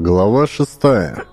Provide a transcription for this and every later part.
Глава шестая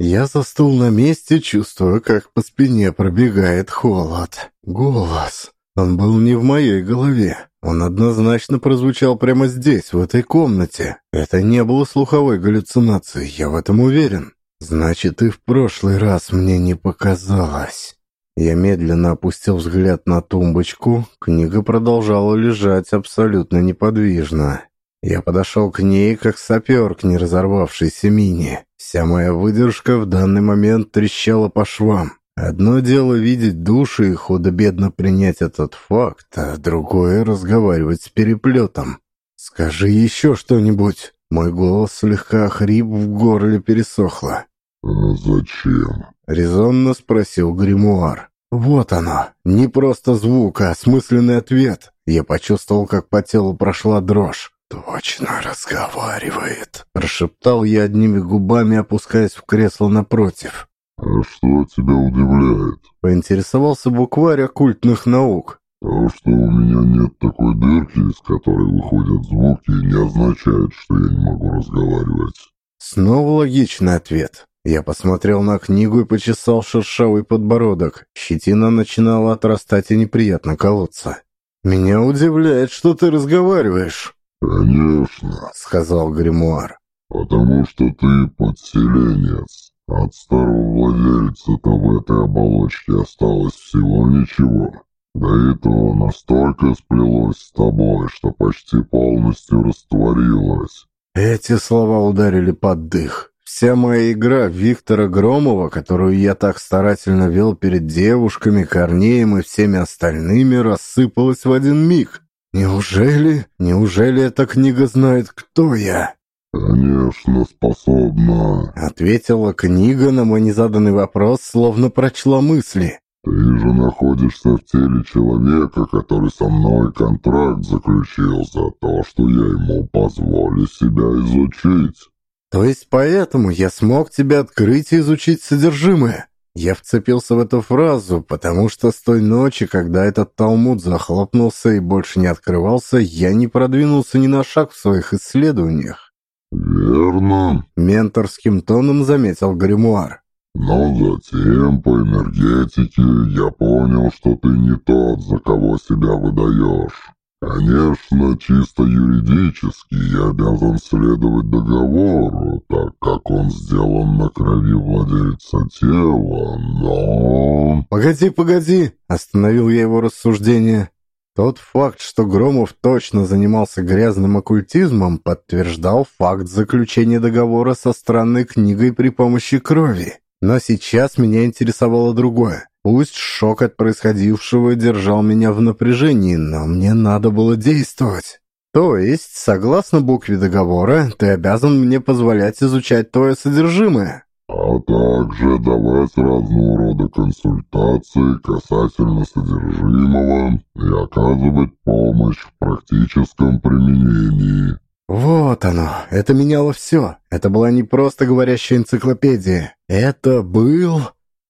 Я застыл на месте, чувствуя, как по спине пробегает холод. Голос. Он был не в моей голове. Он однозначно прозвучал прямо здесь, в этой комнате. Это не было слуховой галлюцинацией, я в этом уверен. Значит, и в прошлый раз мне не показалось. Я медленно опустил взгляд на тумбочку. Книга продолжала лежать абсолютно неподвижно. Я подошел к ней, как сапер к неразорвавшейся мине. Вся моя выдержка в данный момент трещала по швам. Одно дело видеть души и худо-бедно принять этот факт, а другое — разговаривать с переплетом. «Скажи еще что-нибудь». Мой голос слегка хрип, в горле пересохло. «А зачем?» — резонно спросил гримуар. «Вот оно. Не просто звук, а осмысленный ответ». Я почувствовал, как по телу прошла дрожь. «Точно разговаривает», — прошептал я одними губами, опускаясь в кресло напротив. «А что тебя удивляет?» — поинтересовался букварь оккультных наук. «То, что у меня нет такой дырки, из которой выходят звуки, не означает, что я не могу разговаривать». Снова логичный ответ. Я посмотрел на книгу и почесал шершавый подбородок. Щетина начинала отрастать и неприятно колоться. «Меня удивляет, что ты разговариваешь». «Конечно», — сказал гримуар. «Потому что ты подселенец. От старого владельца-то в этой оболочке осталось всего ничего. Да и то настолько сплелось с тобой, что почти полностью растворилось». Эти слова ударили под дых. Вся моя игра Виктора Громова, которую я так старательно вел перед девушками, Корнеем и всеми остальными, рассыпалась в один миг. Неужели, неужели эта книга знает, кто я? «Конечно, способна», — ответила книга на мой незаданный вопрос, словно прочла мысли. «Ты же находишься в теле человека, который со мной контракт заключил за то, что я ему позволю себя изучить». «То есть поэтому я смог тебя открыть и изучить содержимое?» Я вцепился в эту фразу, потому что с той ночи, когда этот талмуд захлопнулся и больше не открывался, я не продвинулся ни на шаг в своих исследованиях. «Верно», — менторским тоном заметил гримуар. «Но затем, по энергетике, я понял, что ты не тот, за кого себя выдаешь. Конечно, чисто юридически я обязан следовать договору, так как он сделан на крови владельца тела, но... «Погоди, погоди!» — остановил я его рассуждение. Тот факт, что Громов точно занимался грязным оккультизмом, подтверждал факт заключения договора со странной книгой при помощи крови. Но сейчас меня интересовало другое. Пусть шок от происходившего держал меня в напряжении, но мне надо было действовать. То есть, согласно букве договора, ты обязан мне позволять изучать твое содержимое. А также давать разного рода консультации касательно содержимого и оказывать помощь в практическом применении. Вот оно, это меняло все. Это была не просто говорящая энциклопедия. Это был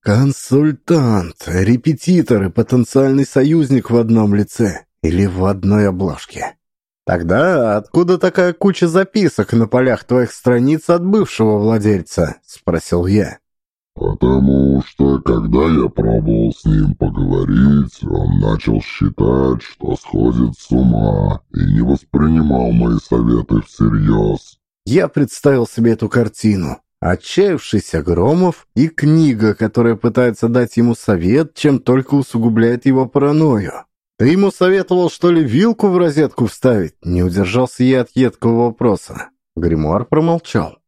консультант, репетитор и потенциальный союзник в одном лице или в одной обложке. «Тогда откуда такая куча записок на полях твоих страниц от бывшего владельца?» — спросил я. «Потому что, когда я пробовал с ним поговорить, он начал считать, что сходит с ума и не воспринимал мои советы всерьез». Я представил себе эту картину. Отчаявшийся Громов и книга, которая пытается дать ему совет, чем только усугубляет его паранойю. «Ты ему советовал, что ли, вилку в розетку вставить?» Не удержался я от едкого вопроса. Гримуар промолчал.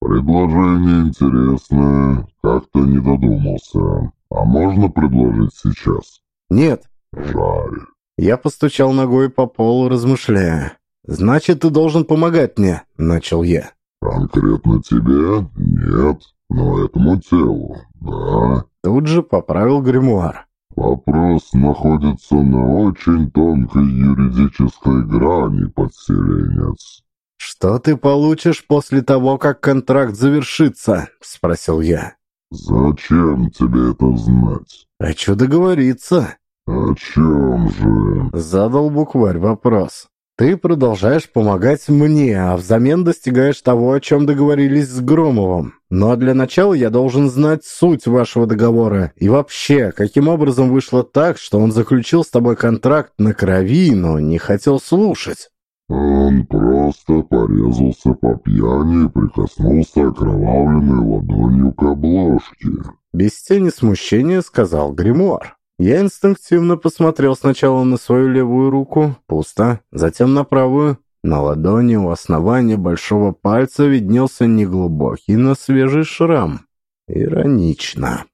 «Предложение интересное. Как-то не додумался. А можно предложить сейчас?» «Нет». «Жаль». Я постучал ногой по полу, размышляя. «Значит, ты должен помогать мне», — начал я. «Конкретно тебе? Нет. Но этому телу, да». Тут же поправил гримуар. «Вопрос находится на очень тонкой юридической грани, подселенец. «Что ты получишь после того, как контракт завершится?» — спросил я. «Зачем тебе это знать?» «Хочу договориться». «О чем же?» — задал букварь вопрос. Ты продолжаешь помогать мне, а взамен достигаешь того, о чем договорились с Громовым. Но для начала я должен знать суть вашего договора. И вообще, каким образом вышло так, что он заключил с тобой контракт на крови, но не хотел слушать? Он просто порезался по пьяни и прикоснулся окровавленной ладонью к обложке. Без тени смущения сказал гримуар. Я инстинктивно посмотрел сначала на свою левую руку, пусто, затем на правую. На ладони у основания большого пальца виднелся неглубокий, но свежий шрам. Иронично.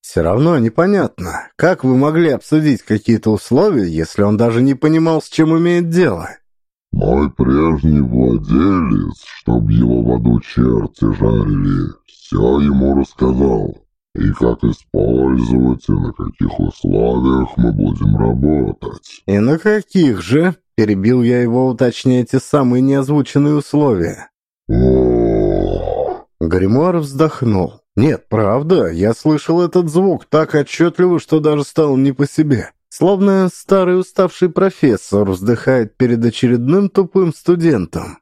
Все равно непонятно, как вы могли обсудить какие-то условия, если он даже не понимал, с чем имеет дело? Мой прежний владелец, чтоб его в аду черти жарили, все ему рассказал и как использовать, и на каких условиях мы будем работать. И на каких же? Перебил я его, уточняя те самые неозвученные условия. Гримуар вздохнул. Нет, правда, я слышал этот звук так отчетливо, что даже стало не по себе. Словно старый уставший профессор вздыхает перед очередным тупым студентом.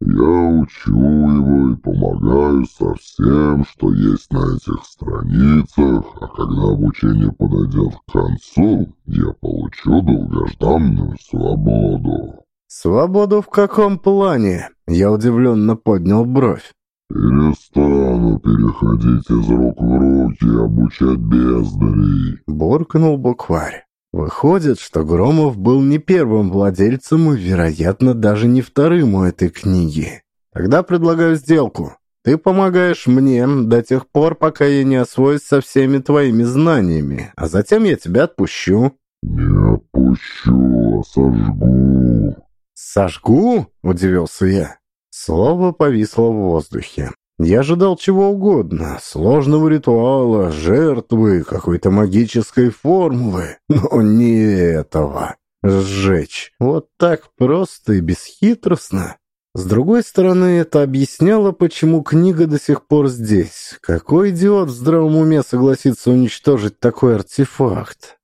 Я учу его и помогаю со всем, что есть на этих страницах, а когда обучение подойдет к концу, я получу долгожданную свободу. «Свободу в каком плане?» Я удивленно поднял бровь. Перестану переходить из рук в руки и обучать бездарей. Буркнул букварь. Выходит, что Громов был не первым владельцем и, вероятно, даже не вторым у этой книги. Тогда предлагаю сделку. Ты помогаешь мне до тех пор, пока я не освоюсь со всеми твоими знаниями, а затем я тебя отпущу». Не отпущу, а сожгу. «Сожгу?» — удивился я. Слово повисло в воздухе. Я ожидал чего угодно, сложного ритуала, жертвы, какой-то магической формулы, но не этого. Сжечь. Вот так просто и бесхитростно. С другой стороны, это объясняло, почему книга до сих пор здесь. Какой идиот в здравом уме согласится уничтожить такой артефакт?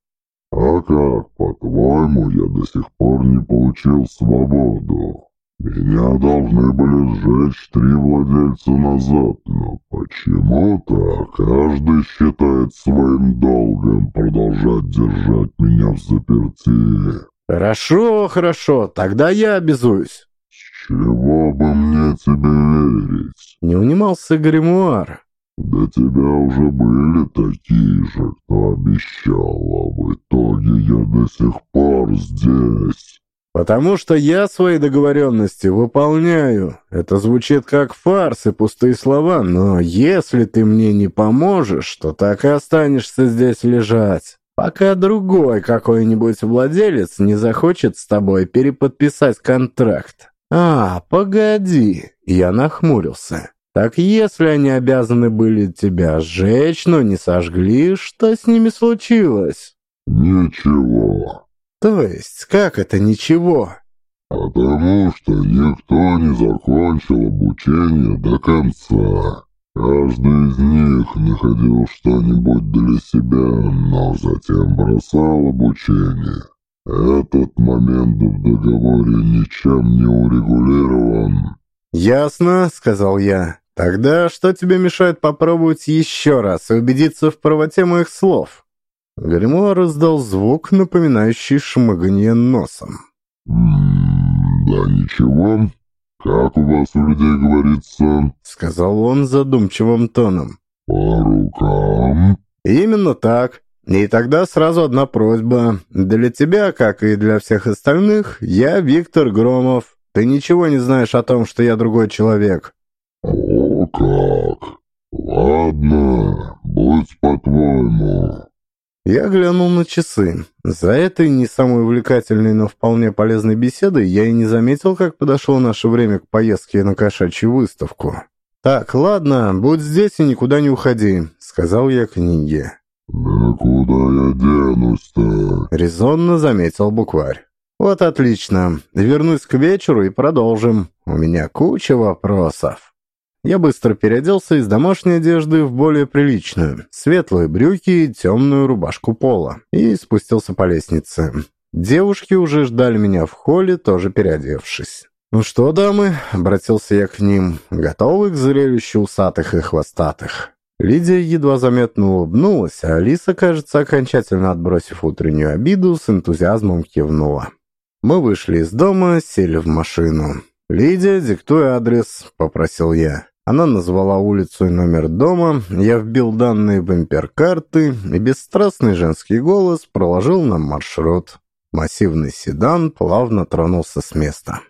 А как, по-твоему, я до сих пор не получил свободу? Меня должны были сжечь три владельца назад, но почему-то каждый считает своим долгом продолжать держать меня в заперти. Хорошо, хорошо, тогда я обязуюсь. С чего бы мне тебе верить? Не унимался гримуар. До тебя уже были такие же, кто обещал, а в итоге я до сих пор здесь. «Потому что я свои договоренности выполняю. Это звучит как фарс и пустые слова, но если ты мне не поможешь, то так и останешься здесь лежать, пока другой какой-нибудь владелец не захочет с тобой переподписать контракт». «А, погоди!» Я нахмурился. «Так если они обязаны были тебя сжечь, но не сожгли, что с ними случилось?» Ничего. «То есть, как это ничего?» Потому что никто не закончил обучение до конца. Каждый из них находил что-нибудь для себя, но затем бросал обучение. Этот момент в договоре ничем не урегулирован. «Ясно», — сказал я. «Тогда что тебе мешает попробовать еще раз и убедиться в правоте моих слов?» Гримуар издал звук, напоминающий шмыганье носом. Да ничего. Как у вас у людей говорится? Сказал он задумчивым тоном. По рукам. «Именно так. И тогда сразу одна просьба. Для тебя, как и для всех остальных, я Виктор Громов. Ты ничего не знаешь о том, что я другой человек». О, как. Ладно, будь по-твоему. Я глянул на часы. За этой не самой увлекательной, но вполне полезной беседой я и не заметил, как подошло наше время к поездке на кошачью выставку. «Так, ладно, будь здесь и никуда не уходи», — сказал я книге. Да куда я денусь-то? Резонно заметил букварь. «Вот отлично. Вернусь к вечеру и продолжим. У меня куча вопросов». Я быстро переоделся из домашней одежды в более приличную. Светлые брюки и темную рубашку пола. И спустился по лестнице. Девушки уже ждали меня в холле, тоже переодевшись. «Ну что, дамы?» — обратился я к ним. «Готовы к зрелищу усатых и хвостатых?» Лидия едва заметно улыбнулась, а Алиса, кажется, окончательно отбросив утреннюю обиду, с энтузиазмом кивнула. Мы вышли из дома, сели в машину. «Лидия, диктуй адрес», — попросил я. Она назвала улицу и номер дома, я вбил данные в имперкарты, и бесстрастный женский голос проложил нам маршрут. Массивный седан плавно тронулся с места.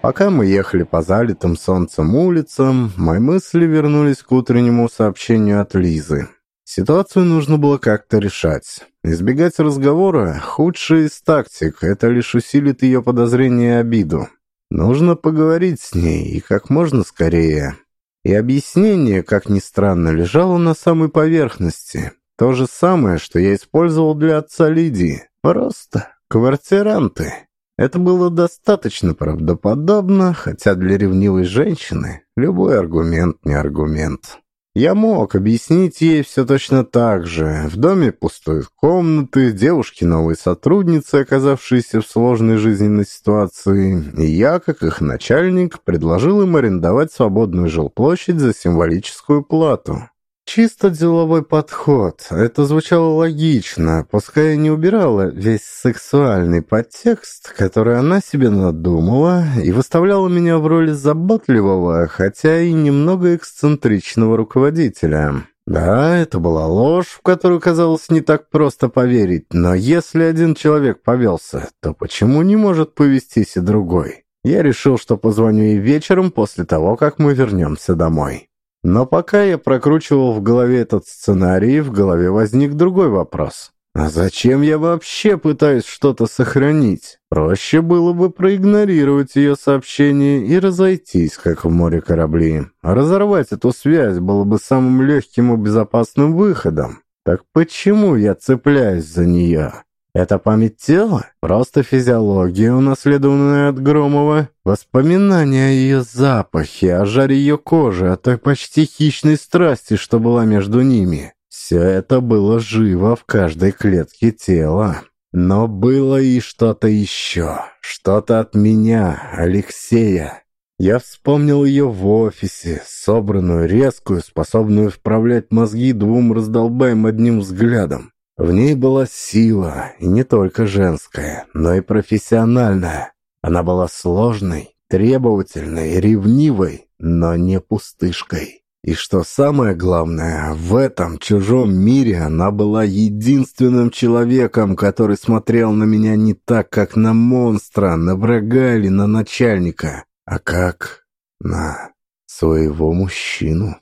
Пока мы ехали по залитым солнцем улицам, мои мысли вернулись к утреннему сообщению от Лизы. Ситуацию нужно было как-то решать. Избегать разговора – худшая из тактик, это лишь усилит ее подозрение и обиду. Нужно поговорить с ней, и как можно скорее. И объяснение, как ни странно, лежало на самой поверхности. То же самое, что я использовал для отца Лидии. Просто квартиранты. Это было достаточно правдоподобно, хотя для ревнивой женщины любой аргумент не аргумент. Я мог объяснить ей все точно так же. В доме пустуют комнаты, девушки новые сотрудницы, оказавшиеся в сложной жизненной ситуации, и я, как их начальник, предложил им арендовать свободную жилплощадь за символическую плату. Чисто деловой подход. Это звучало логично, пускай и не убирала весь сексуальный подтекст, который она себе надумала, и выставляла меня в роли заботливого, хотя и немного эксцентричного руководителя. Да, это была ложь, в которую казалось не так просто поверить, но если один человек повелся, то почему не может повестись и другой? Я решил, что позвоню ей вечером после того, как мы вернемся домой. Но пока я прокручивал в голове этот сценарий, в голове возник другой вопрос. А зачем я вообще пытаюсь что-то сохранить? Проще было бы проигнорировать ее сообщение и разойтись, как в море корабли. разорвать эту связь было бы самым легким и безопасным выходом. Так почему я цепляюсь за нее? Это память тела? Просто физиология, унаследованная от Громова? Воспоминания о ее запахе, о жаре ее кожи, о той почти хищной страсти, что была между ними. Все это было живо в каждой клетке тела. Но было и что-то еще. Что-то от меня, Алексея. Я вспомнил ее в офисе, собранную, резкую, способную вправлять мозги двум раздолбаем одним взглядом. В ней была сила, и не только женская, но и профессиональная. Она была сложной, требовательной, ревнивой, но не пустышкой. И что самое главное, в этом чужом мире она была единственным человеком, который смотрел на меня не так, как на монстра, на врага или на начальника, а как на своего мужчину.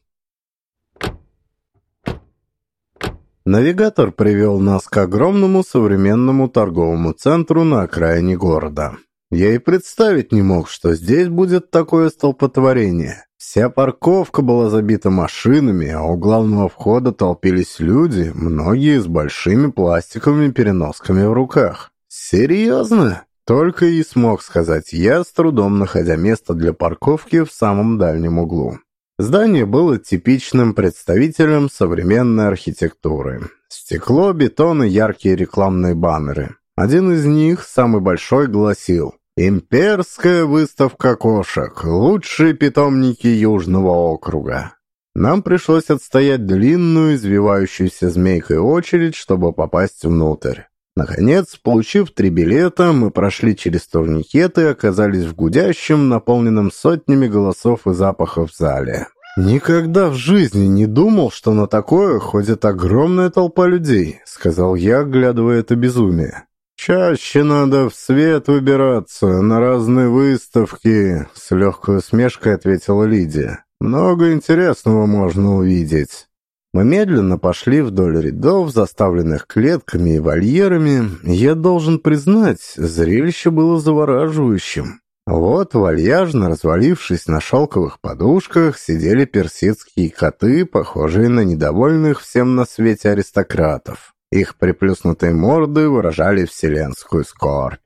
Навигатор привел нас к огромному современному торговому центру на окраине города. Я и представить не мог, что здесь будет такое столпотворение. Вся парковка была забита машинами, а у главного входа толпились люди, многие с большими пластиковыми переносками в руках. «Серьезно?» Только и смог сказать я, с трудом находя место для парковки в самом дальнем углу. Здание было типичным представителем современной архитектуры. Стекло, бетон и яркие рекламные баннеры. Один из них, самый большой, гласил «Имперская выставка кошек. Лучшие питомники Южного округа». Нам пришлось отстоять длинную, извивающуюся змейкой очередь, чтобы попасть внутрь. Наконец, получив три билета, мы прошли через турникеты и оказались в гудящем, наполненном сотнями голосов и запахов зале. «Никогда в жизни не думал, что на такое ходит огромная толпа людей», — сказал я, оглядывая это безумие. «Чаще надо в свет выбираться, на разные выставки», — с легкой усмешкой ответила Лидия. «Много интересного можно увидеть». Мы медленно пошли вдоль рядов, заставленных клетками и вольерами. Я должен признать, зрелище было завораживающим. Вот, вальяжно развалившись на шелковых подушках, сидели персидские коты, похожие на недовольных всем на свете аристократов. Их приплюснутые морды выражали вселенскую скорбь.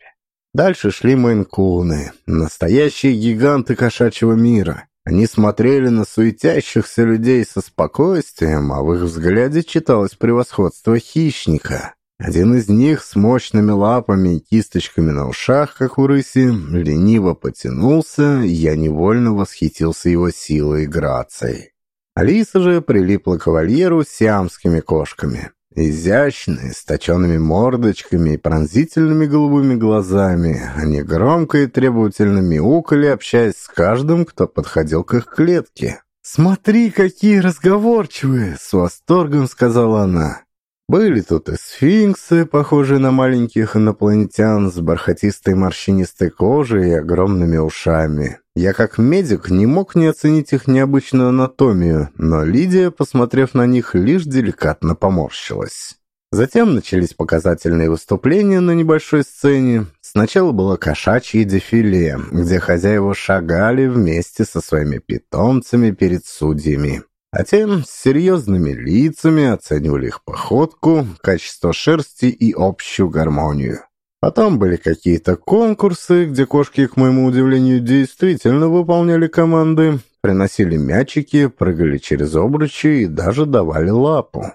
Дальше шли мейнкуны, настоящие гиганты кошачьего мира. Они смотрели на суетящихся людей со спокойствием, а в их взгляде читалось превосходство хищника. Один из них с мощными лапами и кисточками на ушах, как у рыси, лениво потянулся, и я невольно восхитился его силой и грацией. Алиса же прилипла к вольеру сиамскими кошками. Изящные, с точенными мордочками и пронзительными голубыми глазами, они громко и требовательно мяукали, общаясь с каждым, кто подходил к их клетке. «Смотри, какие разговорчивые!» — с восторгом сказала она. Были тут и сфинксы, похожие на маленьких инопланетян с бархатистой морщинистой кожей и огромными ушами. Я как медик не мог не оценить их необычную анатомию, но Лидия, посмотрев на них, лишь деликатно поморщилась. Затем начались показательные выступления на небольшой сцене. Сначала было кошачье дефиле, где хозяева шагали вместе со своими питомцами перед судьями. А тем с серьезными лицами оценивали их походку, качество шерсти и общую гармонию. Потом были какие-то конкурсы, где кошки, к моему удивлению, действительно выполняли команды, приносили мячики, прыгали через обручи и даже давали лапу.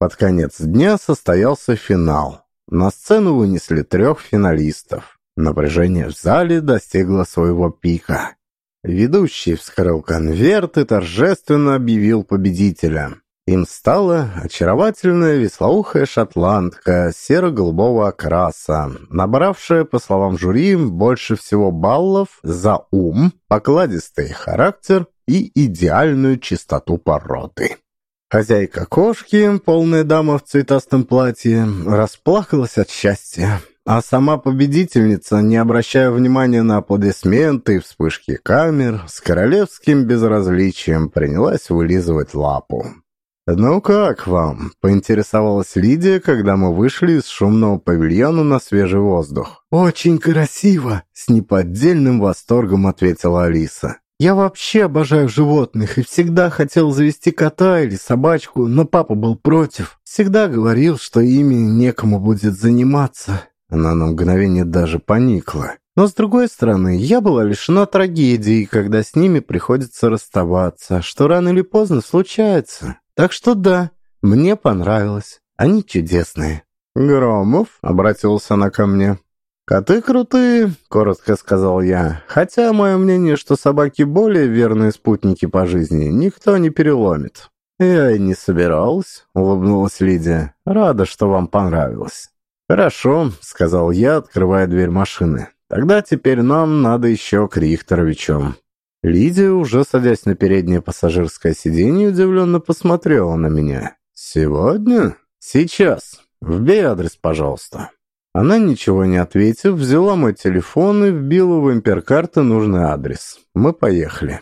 Под конец дня состоялся финал. На сцену вынесли трех финалистов. Напряжение в зале достигло своего пика. Ведущий вскрыл конверт и торжественно объявил победителя. Им стала очаровательная веслоухая шотландка серо-голубого окраса, набравшая, по словам жюри, больше всего баллов за ум, покладистый характер и идеальную чистоту породы. Хозяйка кошки, полная дама в цветастом платье, расплакалась от счастья. А сама победительница, не обращая внимания на аплодисменты и вспышки камер, с королевским безразличием принялась вылизывать лапу. «Ну как вам?» — поинтересовалась Лидия, когда мы вышли из шумного павильона на свежий воздух. «Очень красиво!» — с неподдельным восторгом ответила Алиса. «Я вообще обожаю животных и всегда хотел завести кота или собачку, но папа был против. Всегда говорил, что ими некому будет заниматься. Она на мгновение даже поникла. Но, с другой стороны, я была лишена трагедии, когда с ними приходится расставаться, что рано или поздно случается. Так что да, мне понравилось. Они чудесные. «Громов?» — обратился она ко мне. «Коты крутые», — коротко сказал я. «Хотя мое мнение, что собаки более верные спутники по жизни, никто не переломит». «Я и не собиралась», — улыбнулась Лидия. «Рада, что вам понравилось». «Хорошо», — сказал я, открывая дверь машины. «Тогда теперь нам надо еще к Рихтеровичу». Лидия, уже садясь на переднее пассажирское сиденье, удивленно посмотрела на меня. «Сегодня? Сейчас. Вбей адрес, пожалуйста». Она, ничего не ответив, взяла мой телефон и вбила в имперкарты нужный адрес. Мы поехали.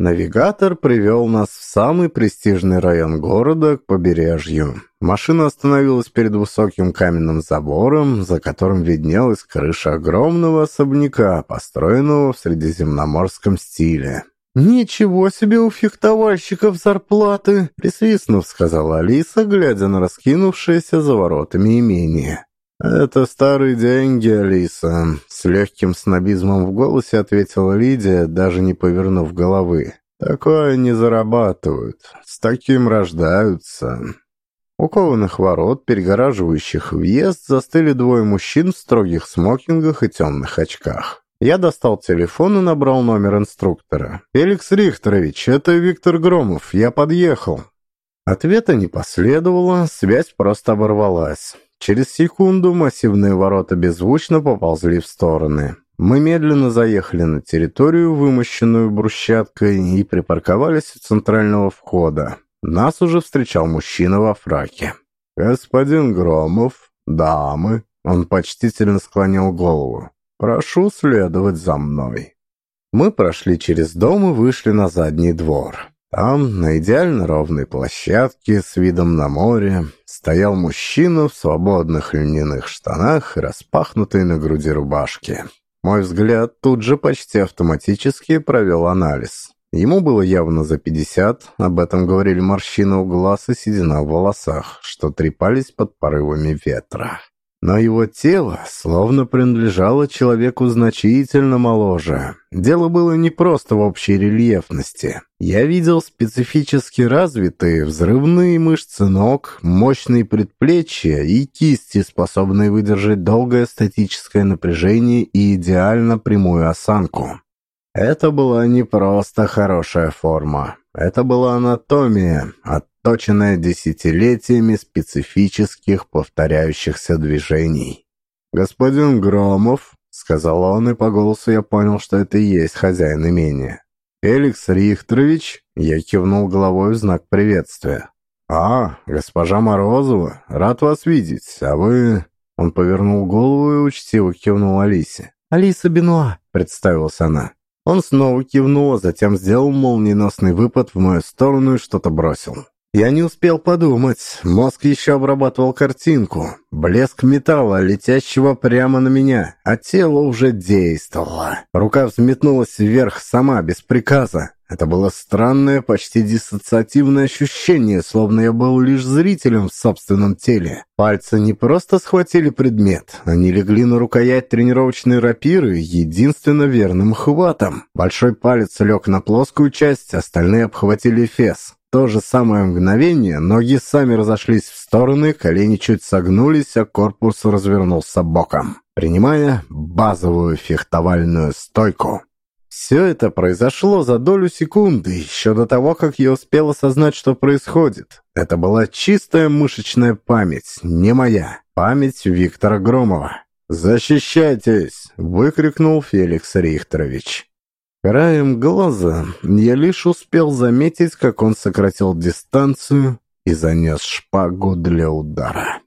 Навигатор привел нас в самый престижный район города, к побережью. Машина остановилась перед высоким каменным забором, за которым виднелась крыша огромного особняка, построенного в средиземноморском стиле. «Ничего себе у фехтовальщиков зарплаты!» — присвистнув, сказала Алиса, глядя на раскинувшееся за воротами имение. «Это старые деньги, Алиса», — с легким снобизмом в голосе ответила Лидия, даже не повернув головы. «Такое не зарабатывают, с таким рождаются». У кованых ворот, перегораживающих въезд, застыли двое мужчин в строгих смокингах и темных очках. Я достал телефон и набрал номер инструктора. «Феликс Рихтерович, это Виктор Громов, я подъехал». Ответа не последовало, связь просто оборвалась. Через секунду массивные ворота беззвучно поползли в стороны. Мы медленно заехали на территорию, вымощенную брусчаткой, и припарковались у центрального входа. Нас уже встречал мужчина во фраке. «Господин Громов, дамы», — он почтительно склонил голову, — «прошу следовать за мной». Мы прошли через дом и вышли на задний двор. Там, на идеально ровной площадке с видом на море, стоял мужчина в свободных льняных штанах и распахнутой на груди рубашке. Мой взгляд тут же почти автоматически провел анализ. Ему было явно за пятьдесят, об этом говорили морщины у глаз и седина в волосах, что трепались под порывами ветра. Но его тело словно принадлежало человеку значительно моложе. Дело было не просто в общей рельефности. Я видел специфически развитые взрывные мышцы ног, мощные предплечья и кисти, способные выдержать долгое статическое напряжение и идеально прямую осанку. Это была не просто хорошая форма. Это была анатомия, отточенная десятилетиями специфических повторяющихся движений. «Господин Громов», — сказал он, и по голосу я понял, что это и есть хозяин имения. «Феликс Рихтрович», — я кивнул головой в знак приветствия. «А, госпожа Морозова, рад вас видеть, а вы...» Он повернул голову и учтиво кивнул Алисе. «Алиса Бенуа», — представилась она. Он снова кивнул, а затем сделал молниеносный выпад в мою сторону и что-то бросил. Я не успел подумать. Мозг еще обрабатывал картинку. Блеск металла, летящего прямо на меня, а тело уже действовало. Рука взметнулась вверх сама, без приказа. Это было странное, почти диссоциативное ощущение, словно я был лишь зрителем в собственном теле. Пальцы не просто схватили предмет, они легли на рукоять тренировочной рапиры единственно верным хватом. Большой палец лег на плоскую часть, остальные обхватили фес. То же самое мгновение ноги сами разошлись в стороны, колени чуть согнулись, а корпус развернулся боком, принимая базовую фехтовальную стойку. Все это произошло за долю секунды, еще до того, как я успел осознать, что происходит. Это была чистая мышечная память, не моя. Память Виктора Громова. «Защищайтесь!» — выкрикнул Феликс Рихтерович. Краем глаза я лишь успел заметить, как он сократил дистанцию и занес шпагу для удара.